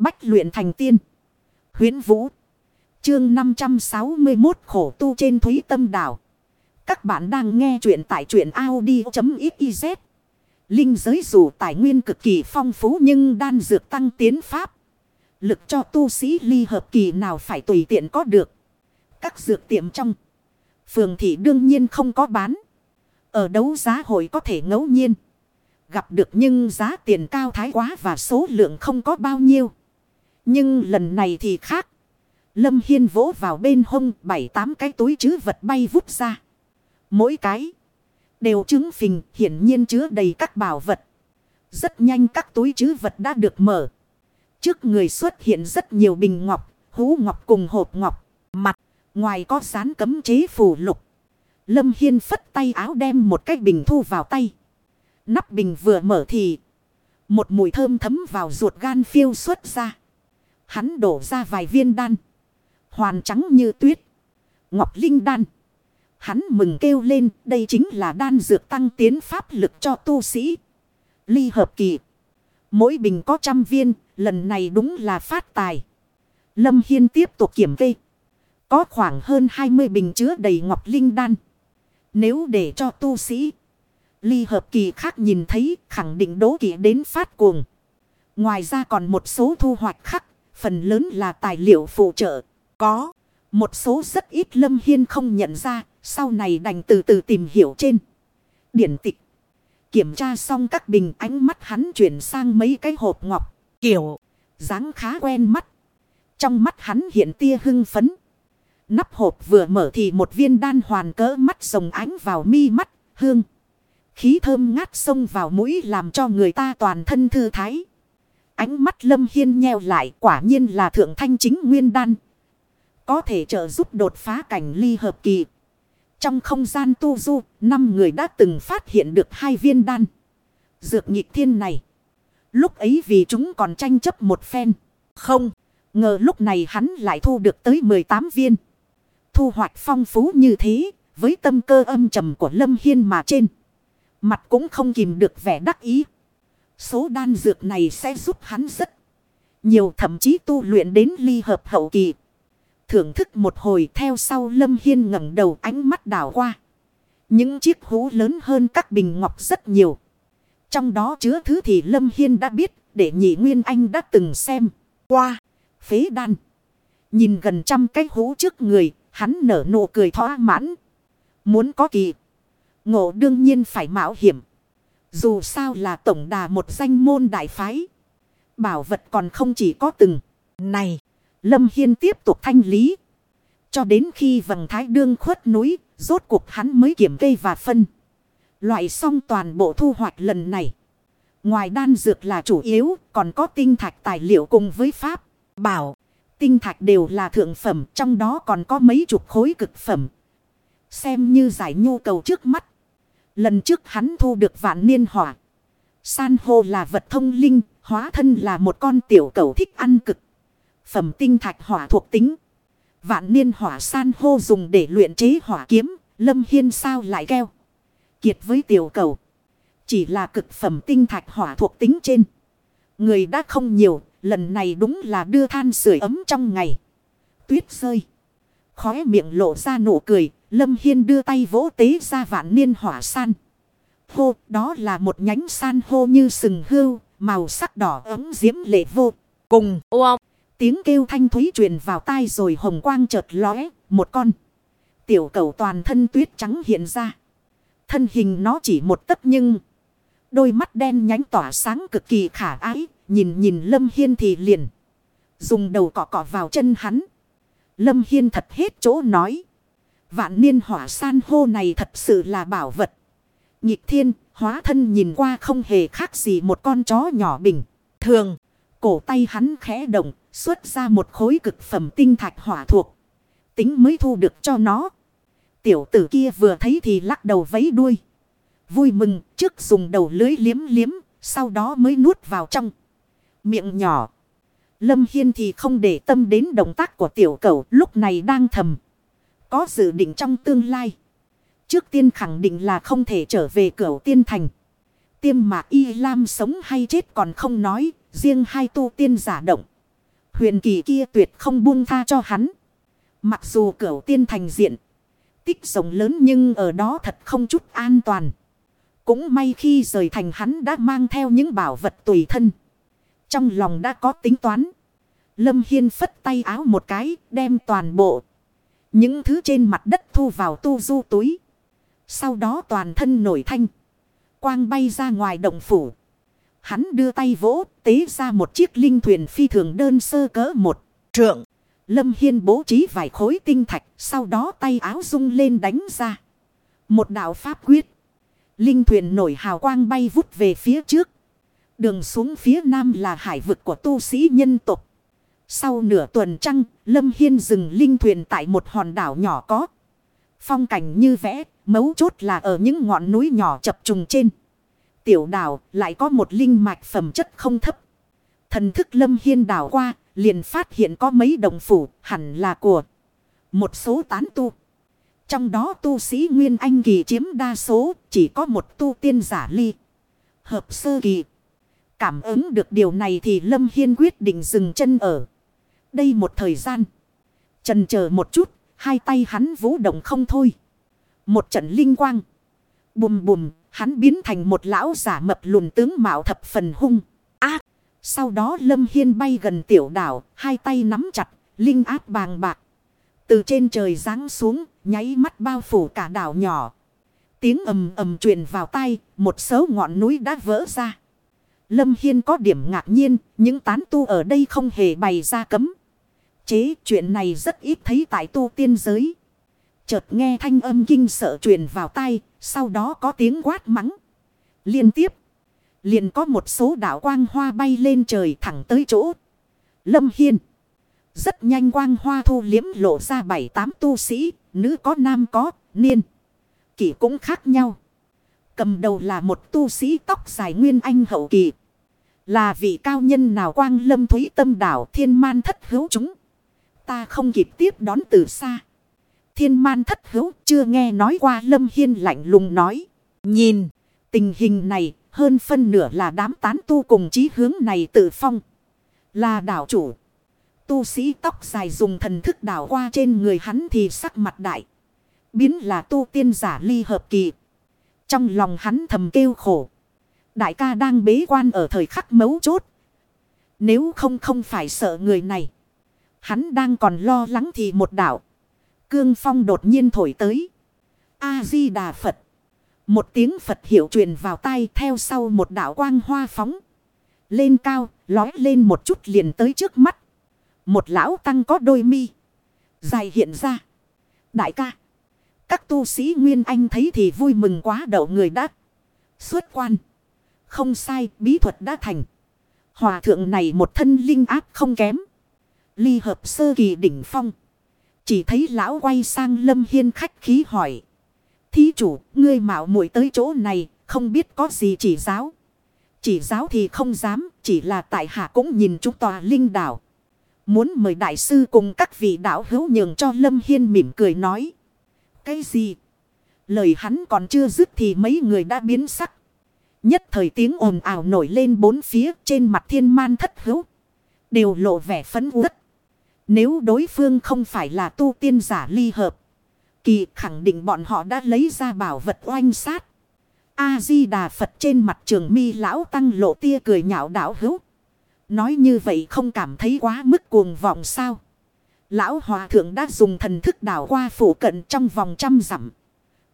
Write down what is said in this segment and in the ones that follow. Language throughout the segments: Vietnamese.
Bách luyện thành tiên. huyễn Vũ. Chương 561 khổ tu trên thúy tâm đảo. Các bạn đang nghe truyện tại truyện Audi.xyz. Linh giới dù tài nguyên cực kỳ phong phú nhưng đan dược tăng tiến pháp. Lực cho tu sĩ ly hợp kỳ nào phải tùy tiện có được. Các dược tiệm trong. Phường thị đương nhiên không có bán. Ở đấu giá hội có thể ngẫu nhiên. Gặp được nhưng giá tiền cao thái quá và số lượng không có bao nhiêu. Nhưng lần này thì khác. Lâm Hiên vỗ vào bên hông bảy tám cái túi chứ vật bay vút ra. Mỗi cái đều trứng phình hiển nhiên chứa đầy các bảo vật. Rất nhanh các túi chứ vật đã được mở. Trước người xuất hiện rất nhiều bình ngọc, hú ngọc cùng hộp ngọc. Mặt, ngoài có sán cấm chế phù lục. Lâm Hiên phất tay áo đem một cái bình thu vào tay. Nắp bình vừa mở thì một mùi thơm thấm vào ruột gan phiêu xuất ra. Hắn đổ ra vài viên đan. Hoàn trắng như tuyết. Ngọc Linh đan. Hắn mừng kêu lên đây chính là đan dược tăng tiến pháp lực cho tu sĩ. Ly hợp kỳ. Mỗi bình có trăm viên. Lần này đúng là phát tài. Lâm Hiên tiếp tục kiểm kê. Có khoảng hơn 20 bình chứa đầy ngọc linh đan. Nếu để cho tu sĩ ly hợp kỳ khác nhìn thấy khẳng định đố kỵ đến phát cuồng. Ngoài ra còn một số thu hoạch khác, phần lớn là tài liệu phụ trợ. Có một số rất ít Lâm Hiên không nhận ra, sau này đành từ từ tìm hiểu trên. Điển tịch. Kiểm tra xong các bình ánh mắt hắn chuyển sang mấy cái hộp ngọc. Kiểu, dáng khá quen mắt. Trong mắt hắn hiện tia hưng phấn. Nắp hộp vừa mở thì một viên đan hoàn cỡ mắt rồng ánh vào mi mắt, hương. Khí thơm ngát xông vào mũi làm cho người ta toàn thân thư thái. Ánh mắt lâm hiên nheo lại quả nhiên là thượng thanh chính nguyên đan. Có thể trợ giúp đột phá cảnh ly hợp kỳ. Trong không gian tu du, năm người đã từng phát hiện được hai viên đan. Dược nhịp thiên này. Lúc ấy vì chúng còn tranh chấp một phen. Không, ngờ lúc này hắn lại thu được tới 18 viên. Thu hoạch phong phú như thế, với tâm cơ âm trầm của Lâm Hiên mà trên. Mặt cũng không kìm được vẻ đắc ý. Số đan dược này sẽ giúp hắn rất nhiều, thậm chí tu luyện đến ly hợp hậu kỳ. Thưởng thức một hồi theo sau Lâm Hiên ngẩng đầu ánh mắt đảo qua. Những chiếc hú lớn hơn các bình ngọc rất nhiều. Trong đó chứa thứ thì Lâm Hiên đã biết, để nhị Nguyên Anh đã từng xem qua phế đan. Nhìn gần trăm cái hú trước người, hắn nở nụ cười thỏa mãn. Muốn có kỳ. Ngộ đương nhiên phải mạo hiểm. Dù sao là tổng đà một danh môn đại phái. Bảo vật còn không chỉ có từng. Này, Lâm Hiên tiếp tục thanh lý. Cho đến khi vầng thái đương khuất núi, rốt cuộc hắn mới kiểm cây và phân. Loại xong toàn bộ thu hoạch lần này. Ngoài đan dược là chủ yếu, còn có tinh thạch tài liệu cùng với pháp. Bảo, tinh thạch đều là thượng phẩm, trong đó còn có mấy chục khối cực phẩm. Xem như giải nhu cầu trước mắt. Lần trước hắn thu được vạn niên hỏa. San hô là vật thông linh, hóa thân là một con tiểu cầu thích ăn cực. Phẩm tinh thạch hỏa thuộc tính. Vạn niên hỏa san hô dùng để luyện chế hỏa kiếm, lâm hiên sao lại keo. Kiệt với tiểu cầu. Chỉ là cực phẩm tinh thạch hỏa thuộc tính trên. Người đã không nhiều, lần này đúng là đưa than sưởi ấm trong ngày. Tuyết rơi. Khóe miệng lộ ra nụ cười, Lâm Hiên đưa tay vỗ tế ra vạn niên hỏa san. Hô, đó là một nhánh san hô như sừng hưu, màu sắc đỏ ấm diễm lệ vô. Cùng, ô Tiếng kêu thanh thúy truyền vào tai rồi hồng quang chợt lóe, một con. Tiểu cầu toàn thân tuyết trắng hiện ra. Thân hình nó chỉ một tấc nhưng... Đôi mắt đen nhánh tỏa sáng cực kỳ khả ái, nhìn nhìn Lâm Hiên thì liền. Dùng đầu cọ cọ vào chân hắn. Lâm Hiên thật hết chỗ nói. Vạn niên hỏa san hô này thật sự là bảo vật. Nhịp thiên, hóa thân nhìn qua không hề khác gì một con chó nhỏ bình. Thường, cổ tay hắn khẽ động, xuất ra một khối cực phẩm tinh thạch hỏa thuộc. Tính mới thu được cho nó. Tiểu tử kia vừa thấy thì lắc đầu vấy đuôi. Vui mừng, trước dùng đầu lưới liếm liếm, sau đó mới nuốt vào trong. Miệng nhỏ. Lâm Hiên thì không để tâm đến động tác của tiểu cầu lúc này đang thầm. Có dự định trong tương lai. Trước tiên khẳng định là không thể trở về cửa tiên thành. Tiêm mạc y lam sống hay chết còn không nói. Riêng hai tu tiên giả động. Huyền kỳ kia tuyệt không buông tha cho hắn. Mặc dù cửa tiên thành diện. Tích rộng lớn nhưng ở đó thật không chút an toàn. Cũng may khi rời thành hắn đã mang theo những bảo vật tùy thân. Trong lòng đã có tính toán. Lâm Hiên phất tay áo một cái, đem toàn bộ. Những thứ trên mặt đất thu vào tu du túi. Sau đó toàn thân nổi thanh. Quang bay ra ngoài động phủ. Hắn đưa tay vỗ, tế ra một chiếc linh thuyền phi thường đơn sơ cỡ một trượng. Lâm Hiên bố trí vài khối tinh thạch. Sau đó tay áo rung lên đánh ra. Một đạo pháp quyết. Linh thuyền nổi hào quang bay vút về phía trước. Đường xuống phía nam là hải vực của tu sĩ nhân tộc. Sau nửa tuần trăng, Lâm Hiên dừng linh thuyền tại một hòn đảo nhỏ có. Phong cảnh như vẽ, mấu chốt là ở những ngọn núi nhỏ chập trùng trên. Tiểu đảo lại có một linh mạch phẩm chất không thấp. Thần thức Lâm Hiên đảo qua, liền phát hiện có mấy đồng phủ hẳn là của một số tán tu. Trong đó tu sĩ Nguyên Anh kỳ chiếm đa số, chỉ có một tu tiên giả ly. Hợp sơ kỳ. Cảm ứng được điều này thì Lâm Hiên quyết định dừng chân ở. Đây một thời gian. Trần chờ một chút, hai tay hắn vũ động không thôi. Một trận linh quang. Bùm bùm, hắn biến thành một lão giả mập lùn tướng mạo thập phần hung. Ác. sau đó Lâm Hiên bay gần tiểu đảo, hai tay nắm chặt, linh áp bàng bạc. Từ trên trời giáng xuống, nháy mắt bao phủ cả đảo nhỏ. Tiếng ầm ầm truyền vào tay, một số ngọn núi đã vỡ ra. Lâm Hiên có điểm ngạc nhiên, những tán tu ở đây không hề bày ra cấm. Chế chuyện này rất ít thấy tại tu tiên giới. Chợt nghe thanh âm kinh sợ truyền vào tay, sau đó có tiếng quát mắng. Liên tiếp, liền có một số đảo quang hoa bay lên trời thẳng tới chỗ. Lâm Hiên. Rất nhanh quang hoa thu liếm lộ ra bảy tám tu sĩ, nữ có nam có, niên. Kỷ cũng khác nhau. Cầm đầu là một tu sĩ tóc dài nguyên anh hậu kỳ. Là vị cao nhân nào quang lâm thúy tâm đảo thiên man thất hữu chúng. Ta không kịp tiếp đón từ xa. Thiên man thất hữu chưa nghe nói qua lâm hiên lạnh lùng nói. Nhìn, tình hình này, hơn phân nửa là đám tán tu cùng chí hướng này tự phong. Là đảo chủ. Tu sĩ tóc dài dùng thần thức đảo qua trên người hắn thì sắc mặt đại. Biến là tu tiên giả ly hợp kỳ. Trong lòng hắn thầm kêu khổ. Đại ca đang bế quan ở thời khắc mấu chốt. Nếu không không phải sợ người này. Hắn đang còn lo lắng thì một đảo. Cương phong đột nhiên thổi tới. A-di-đà Phật. Một tiếng Phật hiệu truyền vào tay theo sau một đảo quang hoa phóng. Lên cao, lói lên một chút liền tới trước mắt. Một lão tăng có đôi mi. Dài hiện ra. Đại ca. Các tu sĩ Nguyên Anh thấy thì vui mừng quá đậu người đã. Xuất quan. Không sai, bí thuật đã thành. Hòa thượng này một thân linh áp không kém. Ly hợp sơ kỳ đỉnh phong. Chỉ thấy lão quay sang lâm hiên khách khí hỏi. Thí chủ, ngươi mạo muội tới chỗ này, không biết có gì chỉ giáo. Chỉ giáo thì không dám, chỉ là tại hạ cũng nhìn chúng tòa linh đảo. Muốn mời đại sư cùng các vị đạo hữu nhường cho Lâm Hiên mỉm cười nói. Cái gì? Lời hắn còn chưa dứt thì mấy người đã biến sắc. Nhất thời tiếng ồn ào nổi lên bốn phía trên mặt thiên man thất hữu. Đều lộ vẻ phấn uất. Nếu đối phương không phải là tu tiên giả ly hợp. Kỳ khẳng định bọn họ đã lấy ra bảo vật oanh sát. A-di-đà Phật trên mặt trường mi lão tăng lộ tia cười nhạo đảo hữu. Nói như vậy không cảm thấy quá mức cuồng vọng sao. Lão hòa thượng đã dùng thần thức đảo qua phủ cận trong vòng trăm dặm.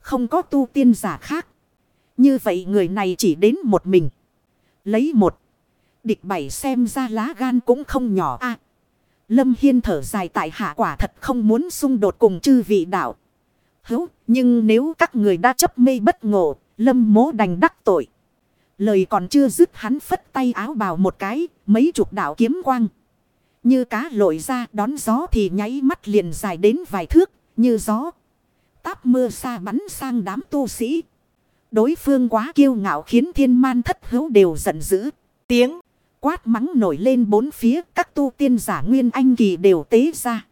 Không có tu tiên giả khác. Như vậy người này chỉ đến một mình. Lấy một. Địch bảy xem ra lá gan cũng không nhỏ a Lâm Hiên thở dài tại hạ quả thật không muốn xung đột cùng chư vị đạo. Hữu, nhưng nếu các người đã chấp mê bất ngộ, Lâm mố đành đắc tội. Lời còn chưa dứt hắn phất tay áo bào một cái, mấy chục đạo kiếm quang. Như cá lội ra đón gió thì nháy mắt liền dài đến vài thước, như gió. Táp mưa xa bắn sang đám tu sĩ. Đối phương quá kiêu ngạo khiến thiên man thất hữu đều giận dữ. Tiếng quát mắng nổi lên bốn phía, các tu tiên giả nguyên anh kỳ đều tế ra.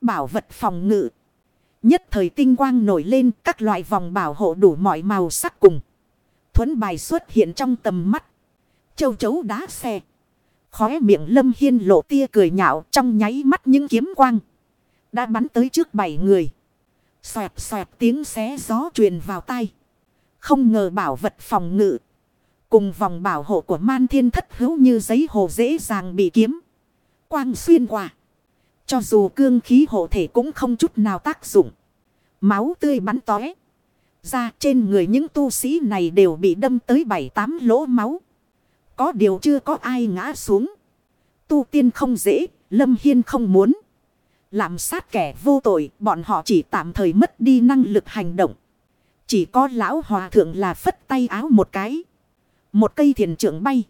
Bảo vật phòng ngự. Nhất thời tinh quang nổi lên, các loại vòng bảo hộ đủ mọi màu sắc cùng. Thuấn bài xuất hiện trong tầm mắt. Châu chấu đá xe. Khóe miệng lâm hiên lộ tia cười nhạo trong nháy mắt những kiếm quang. Đã bắn tới trước bảy người. Xoẹt xoẹt tiếng xé gió truyền vào tay. Không ngờ bảo vật phòng ngự. Cùng vòng bảo hộ của man thiên thất hữu như giấy hồ dễ dàng bị kiếm. Quang xuyên qua. Cho dù cương khí hộ thể cũng không chút nào tác dụng. Máu tươi bắn tóe. Ra trên người những tu sĩ này đều bị đâm tới bảy tám lỗ máu. Có điều chưa có ai ngã xuống. Tu tiên không dễ, Lâm Hiên không muốn. Làm sát kẻ vô tội, bọn họ chỉ tạm thời mất đi năng lực hành động. Chỉ có lão hòa thượng là phất tay áo một cái. Một cây thiền trưởng bay.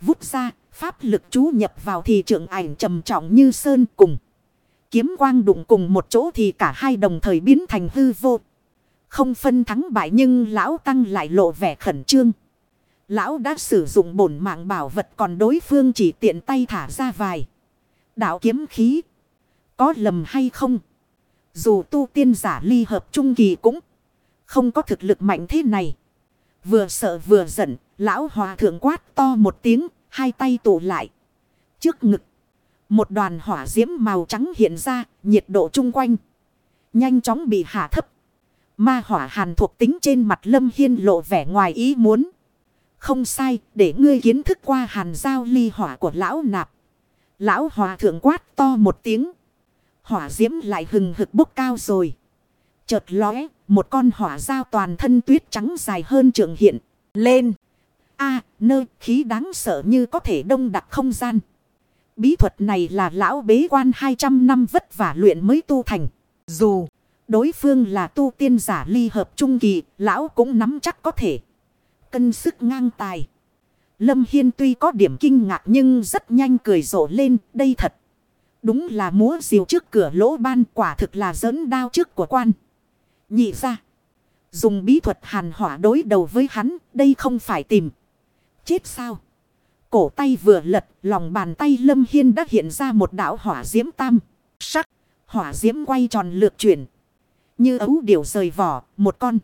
Vút ra, pháp lực chú nhập vào thì trưởng ảnh trầm trọng như sơn cùng. Kiếm quang đụng cùng một chỗ thì cả hai đồng thời biến thành hư vô. Không phân thắng bại nhưng lão tăng lại lộ vẻ khẩn trương. Lão đã sử dụng bổn mạng bảo vật còn đối phương chỉ tiện tay thả ra vài. Đạo kiếm khí. Có lầm hay không? Dù tu tiên giả ly hợp trung kỳ cũng không có thực lực mạnh thế này. Vừa sợ vừa giận, lão hòa thượng quát to một tiếng, hai tay tụ lại. Trước ngực, một đoàn hỏa diễm màu trắng hiện ra, nhiệt độ chung quanh. Nhanh chóng bị hạ thấp. Ma hỏa hàn thuộc tính trên mặt lâm hiên lộ vẻ ngoài ý muốn. Không sai, để ngươi kiến thức qua hàn giao ly hỏa của lão nạp. Lão hòa thượng quát to một tiếng. Hỏa diễm lại hừng hực bốc cao rồi. Chợt lóe, một con hỏa giao toàn thân tuyết trắng dài hơn trường hiện. Lên a nơi khí đáng sợ như có thể đông đặc không gian. Bí thuật này là lão bế quan 200 năm vất vả luyện mới tu thành. Dù đối phương là tu tiên giả ly hợp trung kỳ, lão cũng nắm chắc có thể. Cân sức ngang tài. Lâm Hiên tuy có điểm kinh ngạc nhưng rất nhanh cười rộ lên, đây thật. Đúng là múa diều trước cửa lỗ ban quả thực là giỡn đao trước của quan. Nhị ra. Dùng bí thuật hàn hỏa đối đầu với hắn, đây không phải tìm. Chết sao? Cổ tay vừa lật, lòng bàn tay Lâm Hiên đã hiện ra một đảo hỏa diễm tam. Sắc, hỏa diễm quay tròn lược chuyển. Như ấu điểu rời vỏ, một con.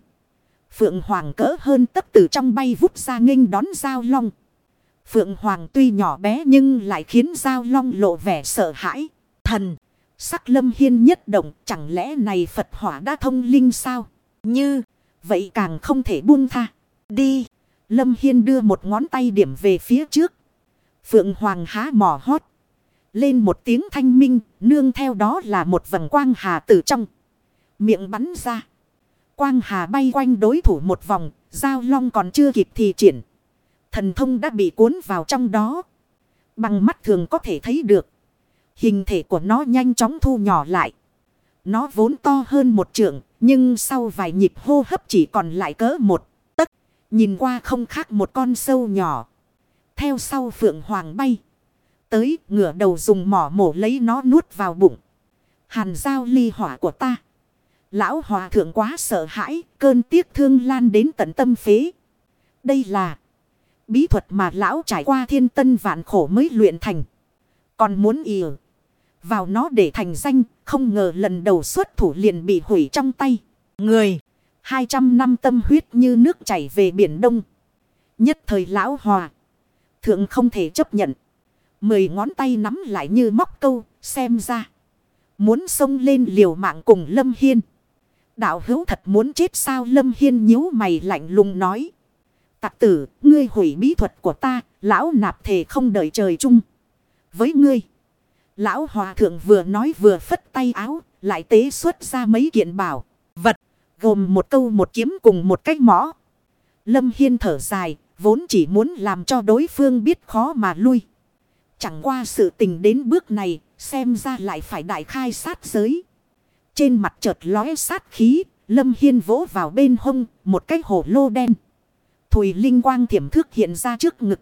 Phượng Hoàng cỡ hơn tấp từ trong bay vút ra nghênh đón Giao Long. Phượng Hoàng tuy nhỏ bé nhưng lại khiến Giao Long lộ vẻ sợ hãi. Thần, sắc lâm hiên nhất động chẳng lẽ này Phật hỏa đã thông linh sao? Như, vậy càng không thể buông tha. Đi, lâm hiên đưa một ngón tay điểm về phía trước. Phượng Hoàng há mỏ hót. Lên một tiếng thanh minh, nương theo đó là một vầng quang hà từ trong. Miệng bắn ra. Quang hà bay quanh đối thủ một vòng, giao long còn chưa kịp thì triển. Thần thông đã bị cuốn vào trong đó. Bằng mắt thường có thể thấy được. Hình thể của nó nhanh chóng thu nhỏ lại. Nó vốn to hơn một trượng, nhưng sau vài nhịp hô hấp chỉ còn lại cỡ một. Nhìn qua không khác một con sâu nhỏ. Theo sau phượng hoàng bay. Tới ngửa đầu dùng mỏ mổ lấy nó nuốt vào bụng. Hàn giao ly hỏa của ta. Lão hòa thượng quá sợ hãi, cơn tiếc thương lan đến tận tâm phế. Đây là bí thuật mà lão trải qua thiên tân vạn khổ mới luyện thành. Còn muốn ỉa vào nó để thành danh, không ngờ lần đầu xuất thủ liền bị hủy trong tay. Người, 200 năm tâm huyết như nước chảy về biển đông. Nhất thời lão hòa, thượng không thể chấp nhận. Mười ngón tay nắm lại như móc câu, xem ra. Muốn xông lên liều mạng cùng Lâm Hiên. Đạo hữu thật muốn chết sao Lâm Hiên nhíu mày lạnh lùng nói. Tạc tử, ngươi hủy bí thuật của ta, lão nạp thể không đợi trời chung. Với ngươi, lão hòa thượng vừa nói vừa phất tay áo, lại tế xuất ra mấy kiện bảo, vật, gồm một câu một kiếm cùng một cách mõ. Lâm Hiên thở dài, vốn chỉ muốn làm cho đối phương biết khó mà lui. Chẳng qua sự tình đến bước này, xem ra lại phải đại khai sát giới. Trên mặt chợt lóe sát khí, Lâm Hiên vỗ vào bên hông, một cái hổ lô đen. Thùy linh quang thiểm thước hiện ra trước ngực.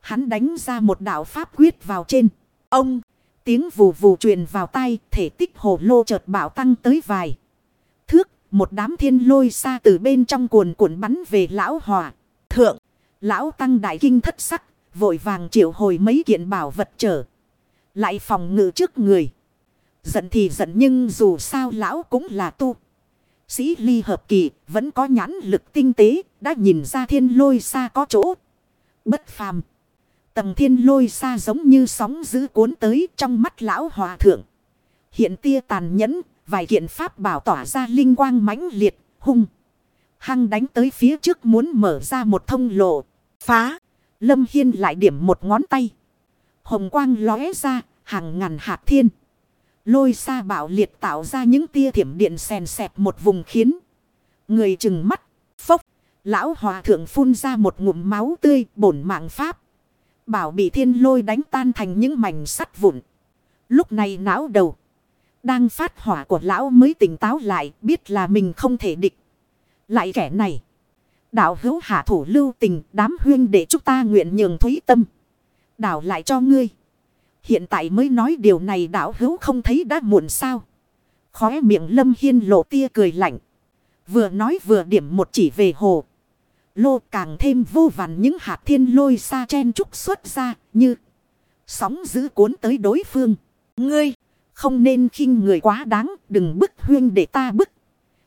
Hắn đánh ra một đạo pháp quyết vào trên. Ông, tiếng vù vù truyền vào tay, thể tích hổ lô chợt bảo tăng tới vài. Một đám thiên lôi xa từ bên trong cuồn cuộn bắn về lão hòa. Thượng, lão tăng đại kinh thất sắc, vội vàng triệu hồi mấy kiện bảo vật trở. Lại phòng ngự trước người. Giận thì giận nhưng dù sao lão cũng là tu. Sĩ ly hợp kỳ vẫn có nhãn lực tinh tế đã nhìn ra thiên lôi xa có chỗ. Bất phàm. Tầng thiên lôi xa giống như sóng dữ cuốn tới trong mắt lão hòa thượng. Hiện tia tàn nhẫn, vài kiện pháp bảo tỏa ra linh quang mãnh liệt, hung. Hăng đánh tới phía trước muốn mở ra một thông lộ. Phá! Lâm Hiên lại điểm một ngón tay. Hồng quang lóe ra, hàng ngàn hạt thiên. Lôi xa bảo liệt tạo ra những tia thiểm điện xèn xẹp một vùng khiến. Người chừng mắt, phốc. Lão hòa thượng phun ra một ngụm máu tươi bổn mạng pháp. Bảo bị thiên lôi đánh tan thành những mảnh sắt vụn. Lúc này não đầu. Đang phát hỏa của lão mới tỉnh táo lại, biết là mình không thể địch. Lại kẻ này. Đạo hữu hạ thủ lưu tình, đám huyên để chúng ta nguyện nhường thúy tâm. Đạo lại cho ngươi. Hiện tại mới nói điều này đạo hữu không thấy đã muộn sao. Khóe miệng lâm hiên lộ tia cười lạnh. Vừa nói vừa điểm một chỉ về hồ. Lô càng thêm vô vàn những hạt thiên lôi xa chen trúc xuất ra, như sóng giữ cuốn tới đối phương. Ngươi không nên khinh người quá đáng, đừng bức huyên để ta bức.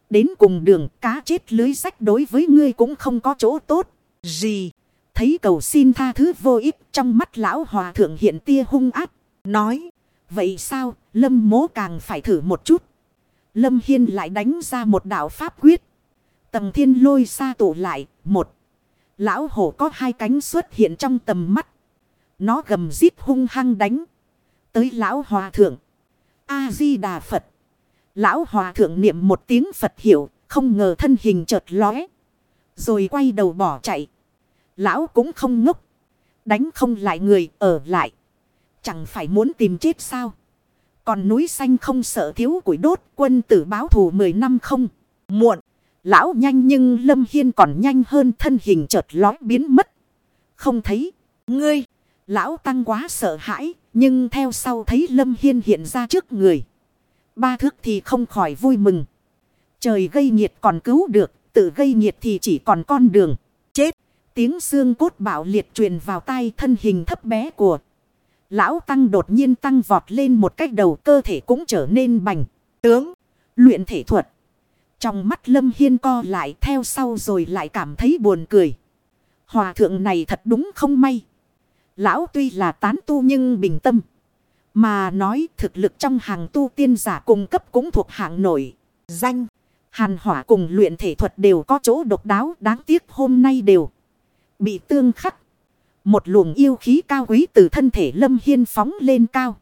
Đến cùng đường, cá chết lưới sách đối với ngươi cũng không có chỗ tốt. Gì? Thấy cầu xin tha thứ vô ích, trong mắt lão hòa thượng hiện tia hung áp. Nói. Vậy sao? Lâm mố càng phải thử một chút. Lâm Hiên lại đánh ra một đạo pháp quyết. Tầng thiên lôi xa tụ lại. Một. Lão hổ có hai cánh xuất hiện trong tầm mắt. Nó gầm rít hung hăng đánh. Tới lão hòa thượng. A-di-đà Phật. Lão hòa thượng niệm một tiếng Phật hiểu. Không ngờ thân hình chợt lóe. Rồi quay đầu bỏ chạy. Lão cũng không ngốc. Đánh không lại người, ở lại. Chẳng phải muốn tìm chết sao. Còn núi xanh không sợ thiếu củi đốt, quân tử báo thù 10 năm không. Muộn. Lão nhanh nhưng Lâm Hiên còn nhanh hơn thân hình chợt lói biến mất. Không thấy. Ngươi. Lão tăng quá sợ hãi. Nhưng theo sau thấy Lâm Hiên hiện ra trước người. Ba thước thì không khỏi vui mừng. Trời gây nhiệt còn cứu được. Tự gây nhiệt thì chỉ còn con đường. Chết. Tiếng xương cốt bạo liệt truyền vào tai thân hình thấp bé của. Lão Tăng đột nhiên tăng vọt lên một cách đầu cơ thể cũng trở nên bành. Tướng. Luyện thể thuật. Trong mắt Lâm Hiên co lại theo sau rồi lại cảm thấy buồn cười. Hòa thượng này thật đúng không may. Lão tuy là tán tu nhưng bình tâm. Mà nói thực lực trong hàng tu tiên giả cung cấp cũng thuộc hạng nổi. Danh. Hàn hỏa cùng luyện thể thuật đều có chỗ độc đáo đáng tiếc hôm nay đều bị tương khắc. Một luồng yêu khí cao quý từ thân thể lâm hiên phóng lên cao.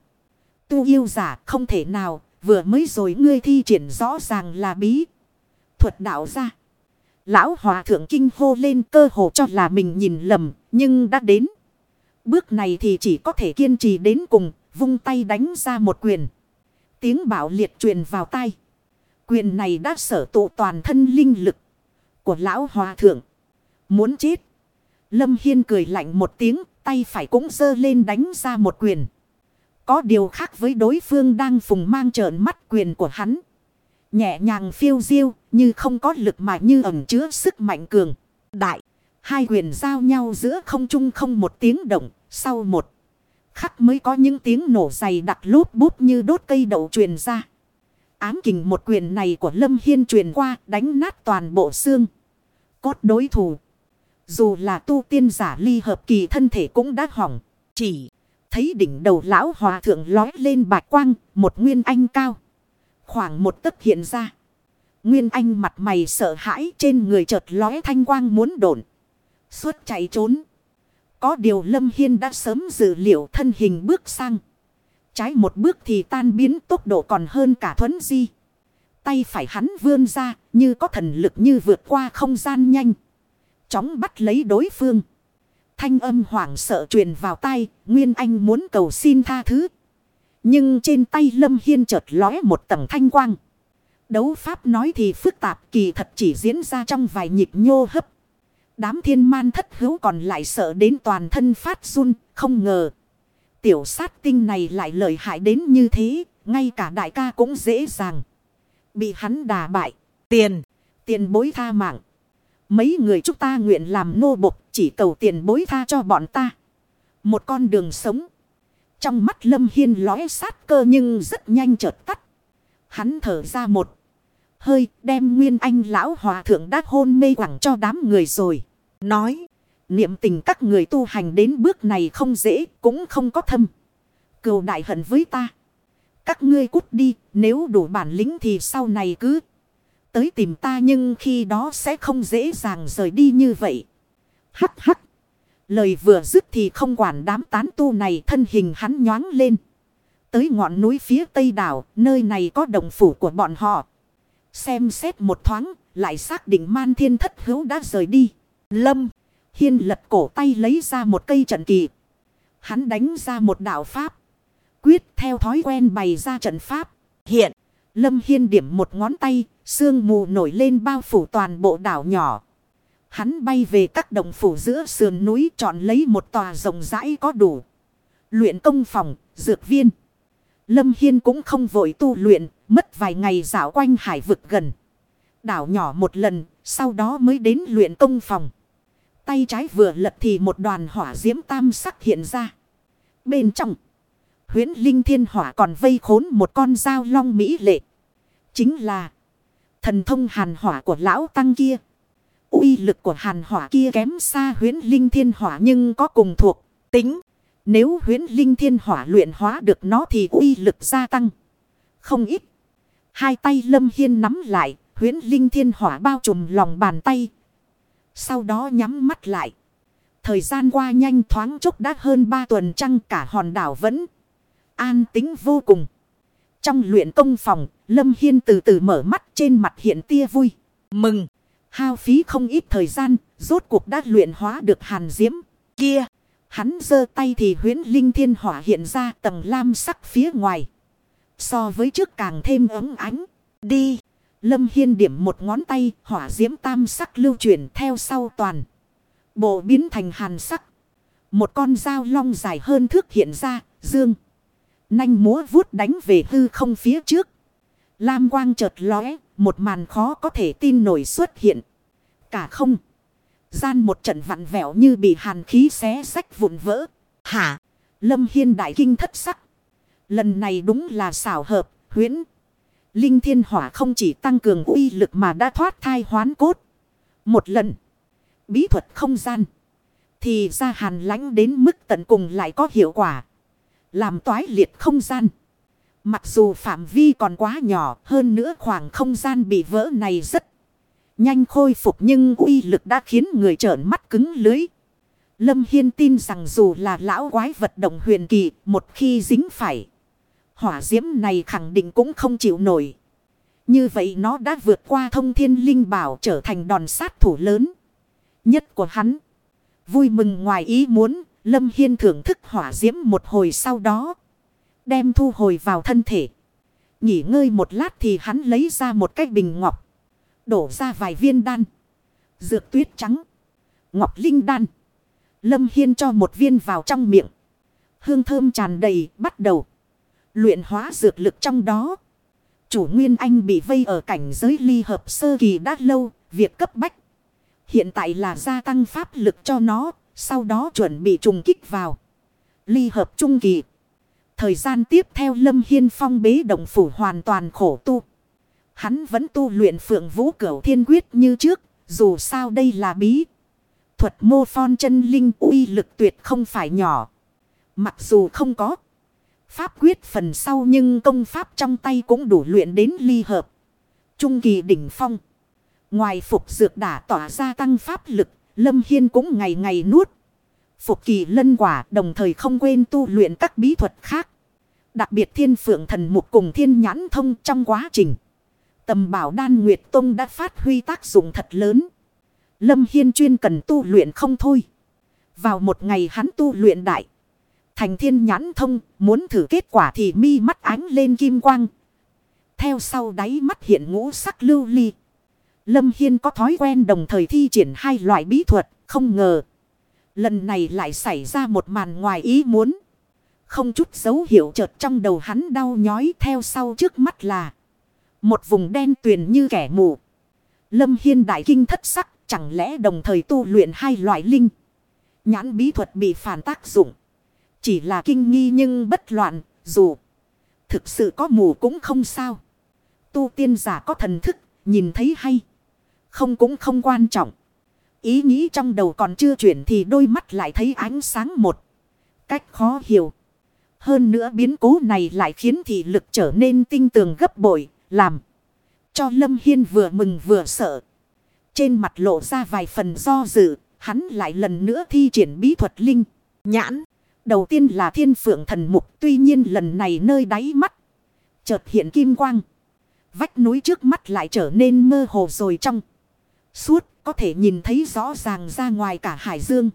Tu yêu giả không thể nào, vừa mới rồi ngươi thi triển rõ ràng là bí. Thuật đạo ra. Lão hòa thượng kinh hô lên cơ hồ cho là mình nhìn lầm, nhưng đã đến. Bước này thì chỉ có thể kiên trì đến cùng, vung tay đánh ra một quyền. Tiếng bảo liệt truyền vào tay. Quyền này đã sở tụ toàn thân linh lực của lão hòa thượng. Muốn chết. Lâm Hiên cười lạnh một tiếng, tay phải cũng dơ lên đánh ra một quyền. Có điều khác với đối phương đang phùng mang trợn mắt quyền của hắn. Nhẹ nhàng phiêu diêu, như không có lực mà như ẩm chứa sức mạnh cường. Đại, hai quyền giao nhau giữa không trung không một tiếng động, sau một khắc mới có những tiếng nổ dày đặc lút bút như đốt cây đậu truyền ra. Ám kình một quyền này của Lâm Hiên truyền qua đánh nát toàn bộ xương. Cốt đối thủ. Dù là tu tiên giả ly hợp kỳ thân thể cũng đã hỏng. Chỉ thấy đỉnh đầu lão hòa thượng lói lên bạch quang, một nguyên anh cao. Khoảng một tấc hiện ra. Nguyên anh mặt mày sợ hãi trên người chợt lói thanh quang muốn đổn. Suốt chạy trốn. Có điều Lâm Hiên đã sớm dự liệu thân hình bước sang. Trái một bước thì tan biến tốc độ còn hơn cả thuấn di. Tay phải hắn vươn ra như có thần lực như vượt qua không gian nhanh chóng bắt lấy đối phương. Thanh âm hoảng sợ truyền vào tay, Nguyên Anh muốn cầu xin tha thứ. Nhưng trên tay Lâm Hiên chợt lóe một tầng thanh quang. Đấu pháp nói thì phức tạp kỳ thật chỉ diễn ra trong vài nhịp nhô hấp. Đám thiên man thất hữu còn lại sợ đến toàn thân phát run, không ngờ. Tiểu sát tinh này lại lợi hại đến như thế, ngay cả đại ca cũng dễ dàng. Bị hắn đà bại. Tiền, tiền bối tha mạng. Mấy người chúng ta nguyện làm nô bộc chỉ cầu tiền bối tha cho bọn ta. Một con đường sống. Trong mắt Lâm Hiên lóe sát cơ nhưng rất nhanh chợt tắt. Hắn thở ra một. Hơi đem nguyên anh lão hòa thượng đát hôn mê quẳng cho đám người rồi. Nói. Niệm tình các người tu hành đến bước này không dễ, cũng không có thâm. Cừu đại hận với ta. Các ngươi cút đi, nếu đủ bản lĩnh thì sau này cứ tới tìm ta nhưng khi đó sẽ không dễ dàng rời đi như vậy. Hắc hắc. Lời vừa dứt thì không quản đám tán tu này thân hình hắn nhoáng lên. Tới ngọn núi phía tây đảo, nơi này có đồng phủ của bọn họ. Xem xét một thoáng, lại xác định man thiên thất hữu đã rời đi. Lâm, hiên lật cổ tay lấy ra một cây trận kỳ. Hắn đánh ra một đạo pháp. Quyết theo thói quen bày ra trận pháp. Hiện, Lâm Hiên điểm một ngón tay, sương mù nổi lên bao phủ toàn bộ đảo nhỏ. Hắn bay về các đồng phủ giữa sườn núi chọn lấy một tòa rộng rãi có đủ. Luyện công phòng, dược viên. Lâm Hiên cũng không vội tu luyện, mất vài ngày dạo quanh hải vực gần. Đảo nhỏ một lần, sau đó mới đến luyện công phòng. Tay trái vừa lật thì một đoàn hỏa diễm tam sắc hiện ra. Bên trong, huyến linh thiên hỏa còn vây khốn một con dao long mỹ lệ. Chính là thần thông hàn hỏa của lão tăng kia. uy lực của hàn hỏa kia kém xa huyến linh thiên hỏa nhưng có cùng thuộc tính. Nếu huyến linh thiên hỏa luyện hóa được nó thì uy lực gia tăng. Không ít. Hai tay lâm hiên nắm lại, huyến linh thiên hỏa bao trùm lòng bàn tay. Sau đó nhắm mắt lại. Thời gian qua nhanh thoáng chốc đã hơn ba tuần trăng cả hòn đảo vẫn an tính vô cùng. Trong luyện công phòng, Lâm Hiên từ từ mở mắt trên mặt hiện tia vui. Mừng! Hao phí không ít thời gian, rốt cuộc đã luyện hóa được hàn diễm. Kia! Hắn giơ tay thì huyến linh thiên hỏa hiện ra tầng lam sắc phía ngoài. So với trước càng thêm ấm ánh. Đi! Lâm Hiên điểm một ngón tay, hỏa diễm tam sắc lưu chuyển theo sau toàn. Bộ biến thành hàn sắc. Một con dao long dài hơn thước hiện ra, dương. Nanh múa vuốt đánh về hư không phía trước. Lam quang chợt lóe, một màn khó có thể tin nổi xuất hiện. Cả không. Gian một trận vặn vẹo như bị hàn khí xé sách vụn vỡ. Hả? Lâm Hiên đại kinh thất sắc. Lần này đúng là xảo hợp, huyễn. Linh thiên hỏa không chỉ tăng cường uy lực mà đã thoát thai hoán cốt. Một lần. Bí thuật không gian. Thì ra hàn lánh đến mức tận cùng lại có hiệu quả. Làm toái liệt không gian. Mặc dù phạm vi còn quá nhỏ, hơn nữa khoảng không gian bị vỡ này rất nhanh khôi phục nhưng uy lực đã khiến người trợn mắt cứng lưới. Lâm Hiên tin rằng dù là lão quái vật động huyền kỳ, một khi dính phải. Hỏa diễm này khẳng định cũng không chịu nổi. Như vậy nó đã vượt qua thông thiên linh bảo trở thành đòn sát thủ lớn nhất của hắn. Vui mừng ngoài ý muốn, Lâm Hiên thưởng thức hỏa diễm một hồi sau đó. Đem thu hồi vào thân thể. Nghỉ ngơi một lát thì hắn lấy ra một cái bình ngọc. Đổ ra vài viên đan. Dược tuyết trắng. Ngọc linh đan. Lâm Hiên cho một viên vào trong miệng. Hương thơm tràn đầy bắt đầu. Luyện hóa dược lực trong đó. Chủ Nguyên Anh bị vây ở cảnh giới ly hợp sơ kỳ đã lâu. Việc cấp bách. Hiện tại là gia tăng pháp lực cho nó. Sau đó chuẩn bị trùng kích vào. Ly hợp trung kỳ. Thời gian tiếp theo Lâm Hiên Phong bế động phủ hoàn toàn khổ tu. Hắn vẫn tu luyện phượng vũ cửu thiên quyết như trước. Dù sao đây là bí. Thuật mô phon chân linh uy lực tuyệt không phải nhỏ. Mặc dù không có. Pháp quyết phần sau nhưng công pháp trong tay cũng đủ luyện đến ly hợp. Trung kỳ đỉnh phong. Ngoài phục dược đả tỏa ra tăng pháp lực. Lâm Hiên cũng ngày ngày nuốt. Phục kỳ lân quả đồng thời không quên tu luyện các bí thuật khác. Đặc biệt thiên phượng thần mục cùng thiên nhãn thông trong quá trình. Tầm bảo đan Nguyệt Tông đã phát huy tác dụng thật lớn. Lâm Hiên chuyên cần tu luyện không thôi. Vào một ngày hắn tu luyện đại. Thành thiên nhãn thông muốn thử kết quả thì mi mắt ánh lên kim quang. Theo sau đáy mắt hiện ngũ sắc lưu ly. Lâm Hiên có thói quen đồng thời thi triển hai loại bí thuật, không ngờ. Lần này lại xảy ra một màn ngoài ý muốn. Không chút dấu hiệu chợt trong đầu hắn đau nhói theo sau trước mắt là. Một vùng đen tuyền như kẻ mù. Lâm Hiên đại kinh thất sắc, chẳng lẽ đồng thời tu luyện hai loại linh. Nhãn bí thuật bị phản tác dụng. Chỉ là kinh nghi nhưng bất loạn, dù thực sự có mù cũng không sao. Tu tiên giả có thần thức, nhìn thấy hay. Không cũng không quan trọng. Ý nghĩ trong đầu còn chưa chuyển thì đôi mắt lại thấy ánh sáng một. Cách khó hiểu. Hơn nữa biến cố này lại khiến thị lực trở nên tinh tường gấp bội, làm cho Lâm Hiên vừa mừng vừa sợ. Trên mặt lộ ra vài phần do dự, hắn lại lần nữa thi triển bí thuật linh, nhãn. Đầu tiên là thiên phượng thần mục, tuy nhiên lần này nơi đáy mắt. Chợt hiện kim quang. Vách núi trước mắt lại trở nên mơ hồ rồi trong. Suốt có thể nhìn thấy rõ ràng ra ngoài cả hải dương.